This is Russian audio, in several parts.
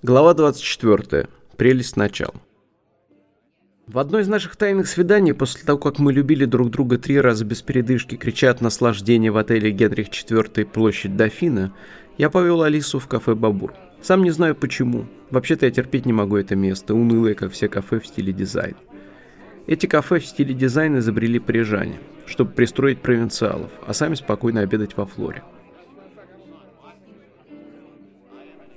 Глава 24. Прелесть начала. В одно из наших тайных свиданий, после того, как мы любили друг друга три раза без передышки, крича от наслаждения в отеле Генрих IV площадь Дофина, я повел Алису в кафе «Бабур». Сам не знаю почему. Вообще-то я терпеть не могу это место, унылое, как все кафе в стиле дизайн. Эти кафе в стиле дизайн изобрели парижане, чтобы пристроить провинциалов, а сами спокойно обедать во Флоре.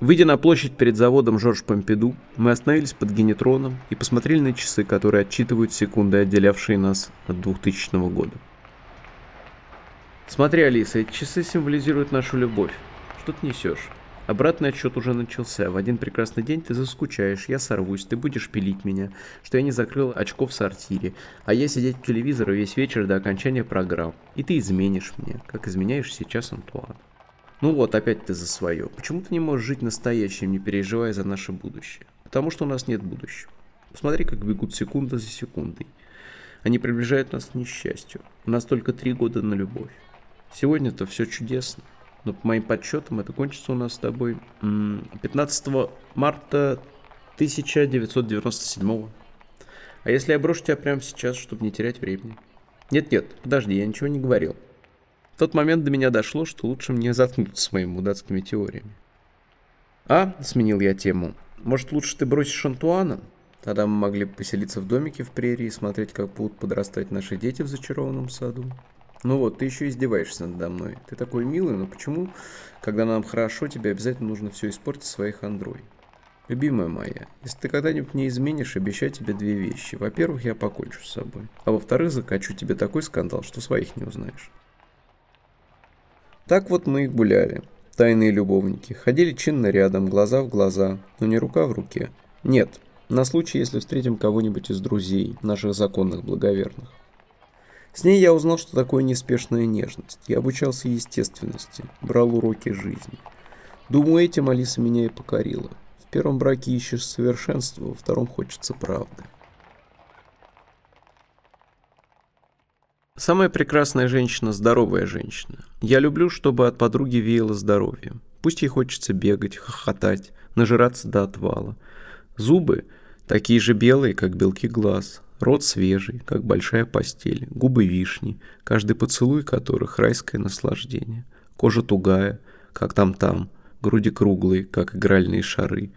Выйдя на площадь перед заводом Жорж Помпиду, мы остановились под генетроном и посмотрели на часы, которые отчитывают секунды, отделявшие нас от 2000 года. Смотри, Алиса, эти часы символизируют нашу любовь. Что ты несешь? Обратный отсчет уже начался. В один прекрасный день ты заскучаешь, я сорвусь, ты будешь пилить меня, что я не закрыл очко в сортире, а я сидеть в телевизоре весь вечер до окончания программ. И ты изменишь мне, как изменяешь сейчас Антуан. Ну вот, опять ты за свое. Почему ты не можешь жить настоящим, не переживая за наше будущее? Потому что у нас нет будущего. Посмотри, как бегут секунда за секундой. Они приближают нас к несчастью. У нас только три года на любовь. Сегодня-то все чудесно. Но по моим подсчетам это кончится у нас с тобой 15 марта 1997 А если я брошу тебя прямо сейчас, чтобы не терять времени? Нет-нет, подожди, я ничего не говорил. В тот момент до меня дошло, что лучше мне заткнуться своими мудацкими теориями. «А?» — сменил я тему. «Может, лучше ты бросишь Антуана? Тогда мы могли поселиться в домике в прерии и смотреть, как будут подрастать наши дети в зачарованном саду. Ну вот, ты еще издеваешься надо мной. Ты такой милый, но почему, когда нам хорошо, тебе обязательно нужно все испортить своей хандрой? Любимая моя, если ты когда-нибудь не изменишь, обещаю тебе две вещи. Во-первых, я покончу с собой. А во-вторых, закачу тебе такой скандал, что своих не узнаешь. Так вот мы и гуляли, тайные любовники. Ходили чинно рядом, глаза в глаза, но не рука в руке. Нет, на случай, если встретим кого-нибудь из друзей, наших законных благоверных. С ней я узнал, что такое неспешная нежность. Я обучался естественности, брал уроки жизни. Думаю, этим Алиса меня и покорила. В первом браке ищешь совершенства, во втором хочется правды. Самая прекрасная женщина – здоровая женщина. Я люблю, чтобы от подруги веяло здоровьем. Пусть ей хочется бегать, хохотать, нажираться до отвала. Зубы такие же белые, как белки глаз. Рот свежий, как большая постель. Губы вишни, каждый поцелуй которых – райское наслаждение. Кожа тугая, как там-там. Груди круглые, как игральные шары.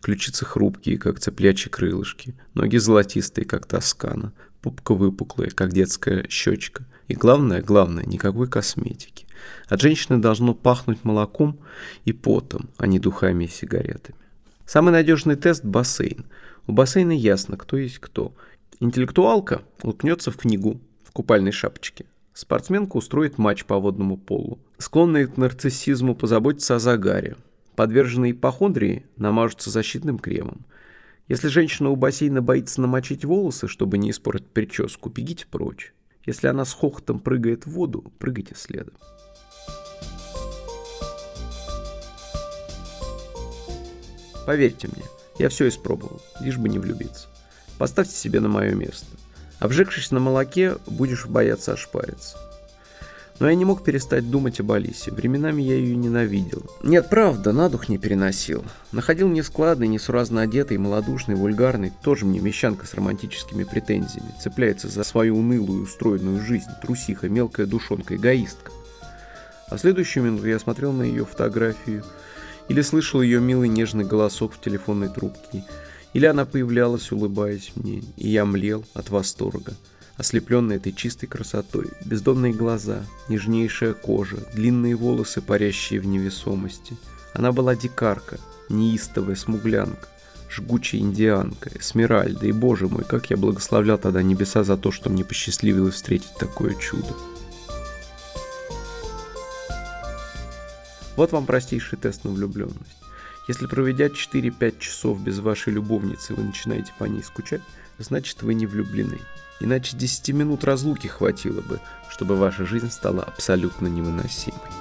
Ключицы хрупкие, как цеплячьи крылышки. Ноги золотистые, как тоскана пупка выпуклая, как детская щечка. И главное, главное, никакой косметики. От женщины должно пахнуть молоком и потом, а не духами и сигаретами. Самый надежный тест – бассейн. У бассейна ясно, кто есть кто. Интеллектуалка уткнется в книгу в купальной шапочке. Спортсменка устроит матч по водному полу. Склонные к нарциссизму позаботятся о загаре. Подверженные ипохондрии намажутся защитным кремом. Если женщина у бассейна боится намочить волосы, чтобы не испортить прическу, бегите прочь. Если она с хохотом прыгает в воду, прыгайте следом. Поверьте мне, я все испробовал, лишь бы не влюбиться. Поставьте себе на мое место. Обжегшись на молоке, будешь бояться ошпариться. Но я не мог перестать думать об Алисе. Временами я ее ненавидел. Нет, правда, на дух не переносил. Находил нескладный, несуразно одетый, малодушный, вульгарный, тоже мне мещанка с романтическими претензиями. Цепляется за свою унылую, устроенную жизнь. Трусиха, мелкая душонка, эгоистка. А следующую минуту я смотрел на ее фотографию или слышал ее милый нежный голосок в телефонной трубке, или она появлялась, улыбаясь мне, и я млел от восторга ослепленный этой чистой красотой, бездонные глаза, нежнейшая кожа, длинные волосы, парящие в невесомости. Она была дикарка, неистовая смуглянка, жгучая индианка, эсмеральда, и, боже мой, как я благословлял тогда небеса за то, что мне посчастливилось встретить такое чудо. Вот вам простейший тест на влюбленность. Если проведя 4-5 часов без вашей любовницы, вы начинаете по ней скучать, значит вы не влюблены. Иначе 10 минут разлуки хватило бы, чтобы ваша жизнь стала абсолютно невыносимой.